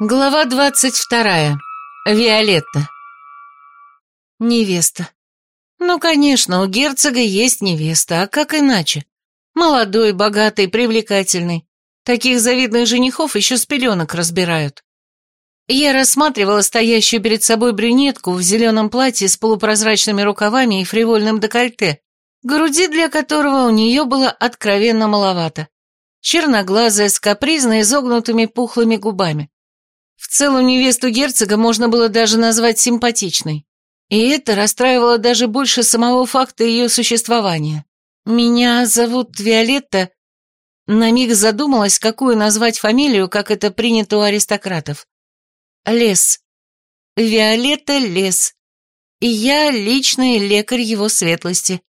Глава двадцать вторая. Виолетта. Невеста. Ну, конечно, у герцога есть невеста, а как иначе? Молодой, богатый, привлекательный. Таких завидных женихов еще с пеленок разбирают. Я рассматривала стоящую перед собой брюнетку в зеленом платье с полупрозрачными рукавами и фривольным декольте, груди для которого у нее было откровенно маловато. Черноглазая, с капризно изогнутыми пухлыми губами. В целом невесту герцога можно было даже назвать симпатичной. И это расстраивало даже больше самого факта ее существования. «Меня зовут Виолетта...» На миг задумалась, какую назвать фамилию, как это принято у аристократов. Лес. Виолетта Лес. И я личный лекарь его светлости.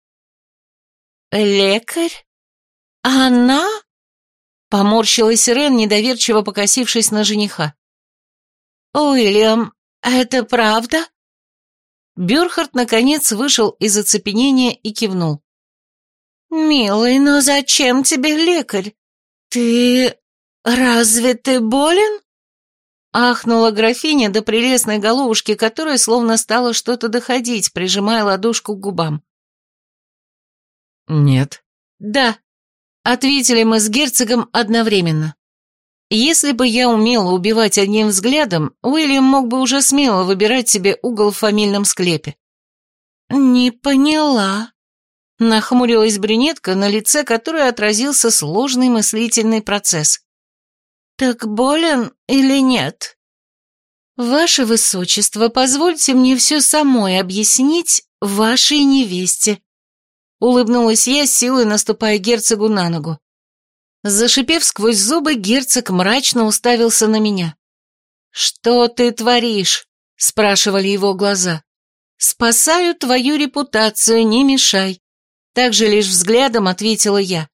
«Лекарь? Она?» Поморщилась Рен, недоверчиво покосившись на жениха. «Уильям, это правда?» Бюрхард, наконец, вышел из оцепенения и кивнул. «Милый, но зачем тебе лекарь? Ты... разве ты болен?» Ахнула графиня до прелестной головушки, которая словно стала что-то доходить, прижимая ладошку к губам. «Нет». «Да», — ответили мы с герцогом одновременно. Если бы я умела убивать одним взглядом, Уильям мог бы уже смело выбирать себе угол в фамильном склепе. «Не поняла», — нахмурилась брюнетка, на лице которой отразился сложный мыслительный процесс. «Так болен или нет?» «Ваше Высочество, позвольте мне все самой объяснить вашей невесте», — улыбнулась я, силой наступая герцогу на ногу. Зашипев сквозь зубы, герцог мрачно уставился на меня. «Что ты творишь?» — спрашивали его глаза. «Спасаю твою репутацию, не мешай», — также лишь взглядом ответила я.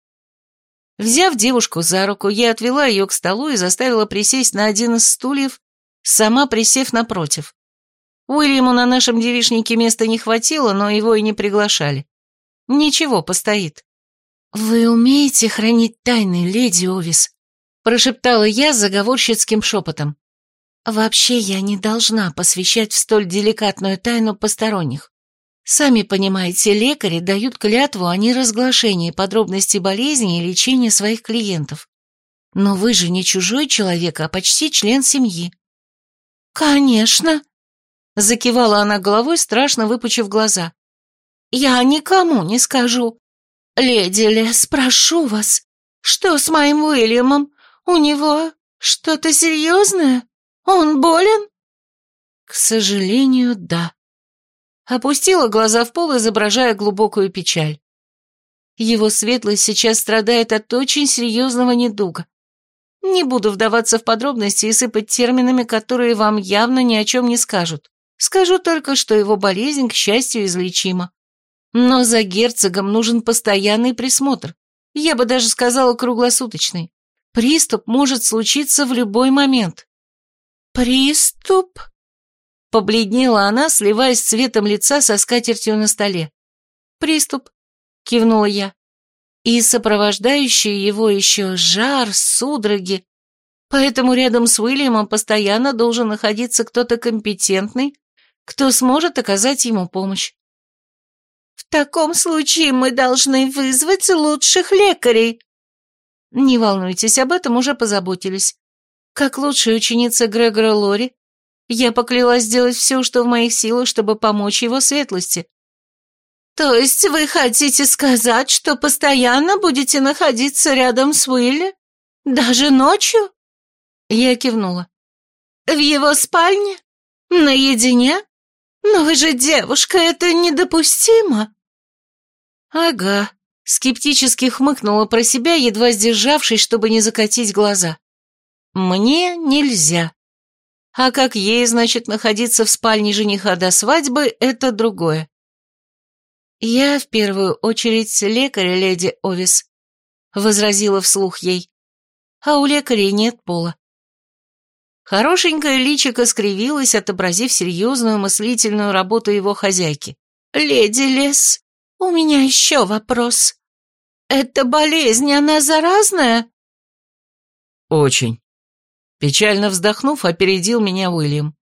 Взяв девушку за руку, я отвела ее к столу и заставила присесть на один из стульев, сама присев напротив. Уильяму на нашем девичнике места не хватило, но его и не приглашали. Ничего, постоит. «Вы умеете хранить тайны, леди Овис?» – прошептала я заговорщицким шепотом. «Вообще я не должна посвящать в столь деликатную тайну посторонних. Сами понимаете, лекари дают клятву о неразглашении подробностей болезни и лечения своих клиентов. Но вы же не чужой человек, а почти член семьи». «Конечно», – закивала она головой, страшно выпучив глаза. «Я никому не скажу, «Леди Лес, прошу вас, что с моим Уильямом? У него что-то серьезное? Он болен?» «К сожалению, да». Опустила глаза в пол, изображая глубокую печаль. Его светлость сейчас страдает от очень серьезного недуга. Не буду вдаваться в подробности и сыпать терминами, которые вам явно ни о чем не скажут. Скажу только, что его болезнь, к счастью, излечима. Но за герцогом нужен постоянный присмотр. Я бы даже сказала круглосуточный. Приступ может случиться в любой момент. «Приступ?» Побледнела она, сливаясь цветом лица со скатертью на столе. «Приступ», — кивнула я. «И сопровождающие его еще жар, судороги. Поэтому рядом с Уильямом постоянно должен находиться кто-то компетентный, кто сможет оказать ему помощь. В таком случае мы должны вызвать лучших лекарей. Не волнуйтесь, об этом уже позаботились. Как лучшая ученица Грегора Лори, я поклялась сделать все, что в моих силах, чтобы помочь его светлости. То есть вы хотите сказать, что постоянно будете находиться рядом с Уилли? Даже ночью? Я кивнула. В его спальне? Наедине? «Но вы же девушка, это недопустимо!» «Ага», — скептически хмыкнула про себя, едва сдержавшись, чтобы не закатить глаза. «Мне нельзя. А как ей, значит, находиться в спальне жениха до свадьбы, это другое». «Я в первую очередь лекарь, леди Овис», — возразила вслух ей. «А у лекарей нет пола. Хорошенькое личико скривилось, отобразив серьезную мыслительную работу его хозяйки. «Леди Лес, у меня еще вопрос. Эта болезнь, она заразная?» «Очень». Печально вздохнув, опередил меня Уильям.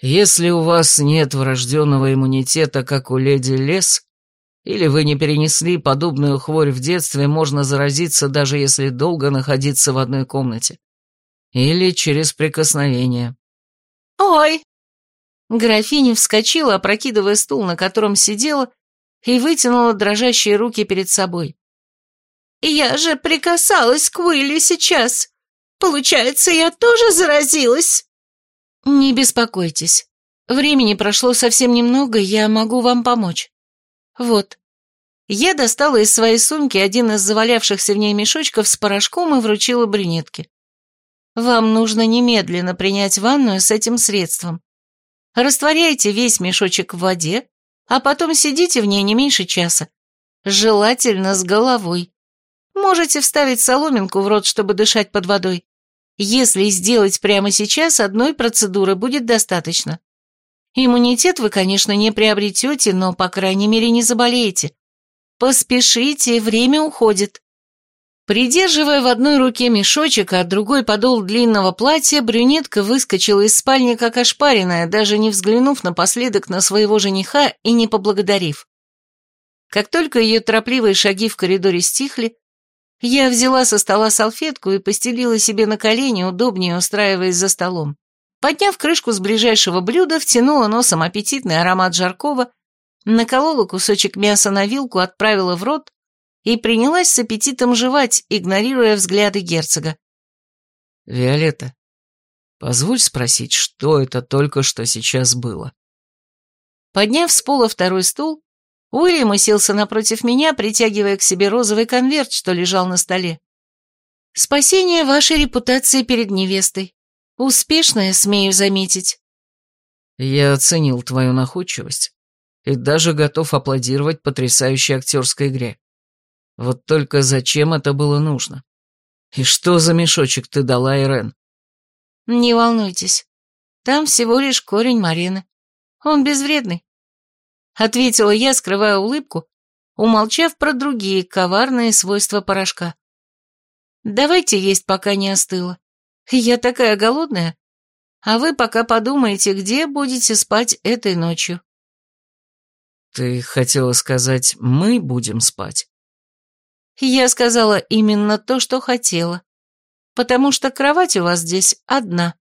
Если у вас нет врожденного иммунитета, как у леди Лес, или вы не перенесли подобную хворь в детстве, можно заразиться, даже если долго находиться в одной комнате. Или через прикосновение. «Ой!» Графиня вскочила, опрокидывая стул, на котором сидела, и вытянула дрожащие руки перед собой. «Я же прикасалась к Уилли сейчас. Получается, я тоже заразилась?» «Не беспокойтесь. Времени прошло совсем немного, я могу вам помочь. Вот». Я достала из своей сумки один из завалявшихся в ней мешочков с порошком и вручила брюнетке. «Вам нужно немедленно принять ванную с этим средством. Растворяйте весь мешочек в воде, а потом сидите в ней не меньше часа. Желательно с головой. Можете вставить соломинку в рот, чтобы дышать под водой. Если сделать прямо сейчас, одной процедуры будет достаточно. Иммунитет вы, конечно, не приобретете, но, по крайней мере, не заболеете. Поспешите, время уходит. Придерживая в одной руке мешочек, а другой подол длинного платья, брюнетка выскочила из спальни как ошпаренная, даже не взглянув напоследок на своего жениха и не поблагодарив. Как только ее торопливые шаги в коридоре стихли, я взяла со стола салфетку и постелила себе на колени, удобнее устраиваясь за столом. Подняв крышку с ближайшего блюда, втянула носом аппетитный аромат жаркого, наколола кусочек мяса на вилку, отправила в рот и принялась с аппетитом жевать, игнорируя взгляды герцога. «Виолетта, позволь спросить, что это только что сейчас было?» Подняв с пола второй стул, Уильям уселся напротив меня, притягивая к себе розовый конверт, что лежал на столе. «Спасение вашей репутации перед невестой. Успешное, смею заметить». «Я оценил твою находчивость и даже готов аплодировать потрясающей актерской игре. Вот только зачем это было нужно? И что за мешочек ты дала, Ирен? Не волнуйтесь. Там всего лишь корень Марины. Он безвредный. Ответила я, скрывая улыбку, умолчав про другие коварные свойства порошка. Давайте есть, пока не остыло. Я такая голодная. А вы пока подумаете, где будете спать этой ночью. Ты хотела сказать, мы будем спать? Я сказала именно то, что хотела, потому что кровать у вас здесь одна.